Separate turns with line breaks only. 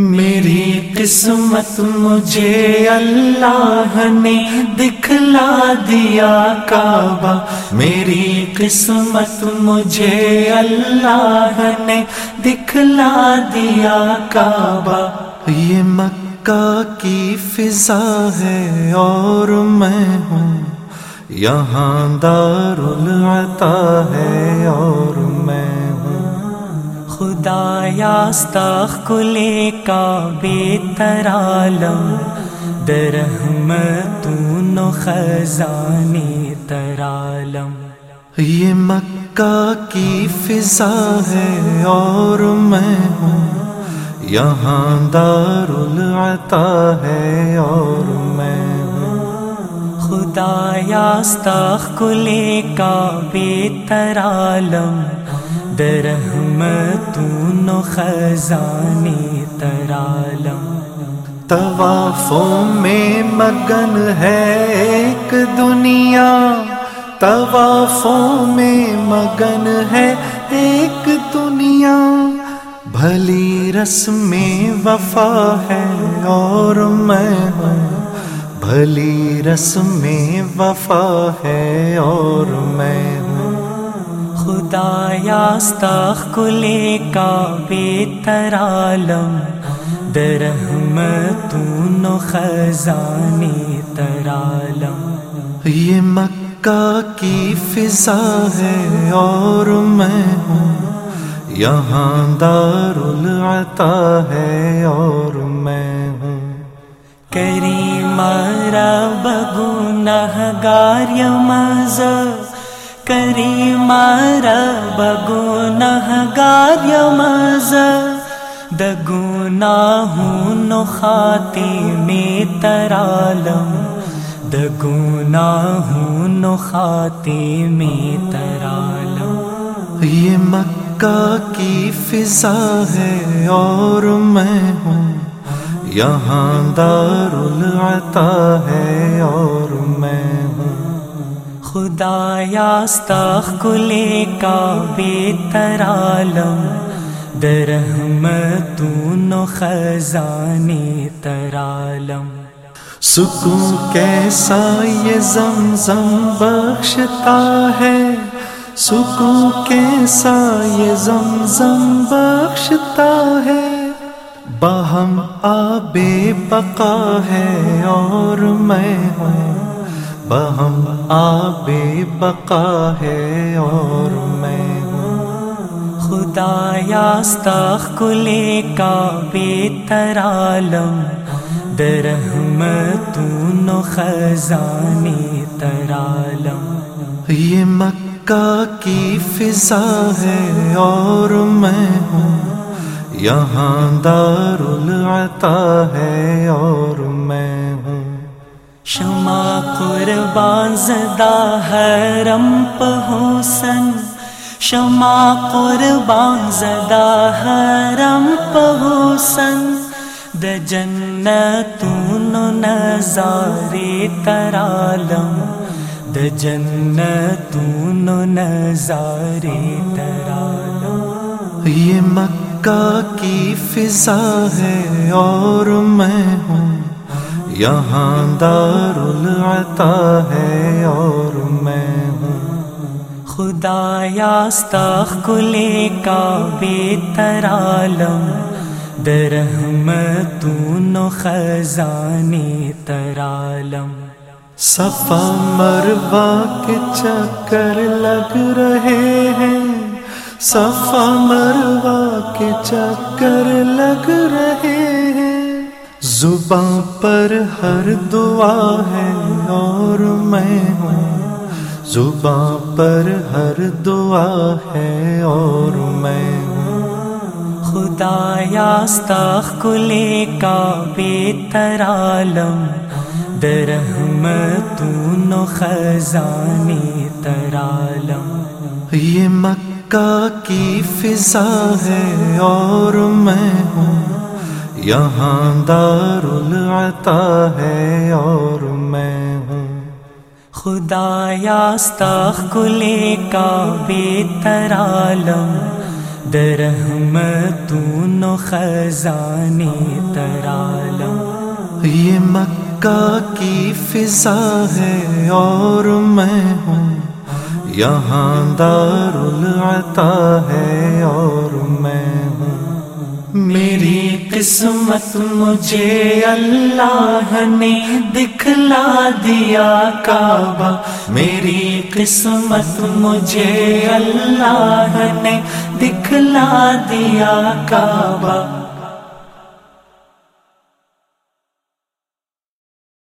میری قسمت مجھے اللہ نے دکھلا دیا کعبہ۔ میری قسمت مجھے اللہ نے دکھلا دیا کعبہ۔ یہ مکہ کی فضا ہے اور میں ہوں۔ یہاں دار العطا ہے اور میں خدا یاستاخ کلے کا بے ترالم درہم تو خزانی ترالم۔ یہ مکہ کی فضا ہے اور میں ہوں یہاں دار العطا ہے اور میں ہوں۔ خدا یاستاخ کلے کا بے ترالم درہم تو خزانی ترالم۔ طوافوں میں مگن ہے ایک دنیا۔ طوافوں میں مگن ہے ایک دنیا۔ بھلی رس میں وفا ہے اور میں ہوں۔ بھلی رس میں وفا ہے اور میں ہوں۔ خدا یاستاخ کلے کا بے ترالم درہم تو خزانی ترالم یہ مکہ کی فضا ہے اور میں ہوں۔ یہاں دار العطا ہے اور میں ہوں۔ کریم رب گنہ گار یمز کریم رب گنہ گار یمز دگناہون خاتی میں ترالم دگناہون خاتی میں ترالم یہ مکہ کی فضا ہے اور میں ہوں یہاں دار العطا ہے اور میں خدا یاستاخ کلے کا بے ترالم درہم تو خزانی ترالم سکون کیسا یہ زمزم بخشتا ہے؟ سکون کیسا یہ زمزم بخشتا ہے؟ باہم آب بقا ہے اور میں ہوں۔ بہم آب بقا ہے اور میں ہوں۔ خدا یاستاخ کلے کا بے ترالم درہم تو خزانی ترالم۔ یہ مکہ کی فضا ہے اور میں ہوں۔ یہاں دار العطا ہے اور میں ہوں۔ شما قربان زدہ حرم پہ حسن شما قربان زدہ حرم پہ حسن۔ د جنتون نظارے ترالم، د جنتون نظارے ترالم۔ یہ مکہ کی فضا ہے اور میں ہوں یہاں دار العطا ہے اور میں ہوں۔ خدا یاستاخ کلے کا بے ترالم درہم تو خزانی ترالم صفا مروا کے چکر لگ رہے ہیں۔ صفا مروا کے چکر لگ رہے ہیں زباں پر ہر دعا ہے اور میں ہوں۔ زباں پر ہر دعا ہے اور میں ہوں۔ خدا یاستاخ کلے کا بے ترالم درہم تو خزانی ترالم یہ مکہ کی فضا ہے اور میں ہوں۔ یہاں دار العطا ہے اور میں ہوں۔ خدا یاستاخ کلے کا بے ترالم درہم تو خزانے ترالم یہ مکہ کی فضا ہے اور میں ہوں۔ یہاں دار العطا ہے اور میں قسمت مجھے اللہ نے دکھلا دیا کعبہ۔ میری قسمت مجھے اللہ نے دکھلا دیا کعبہ۔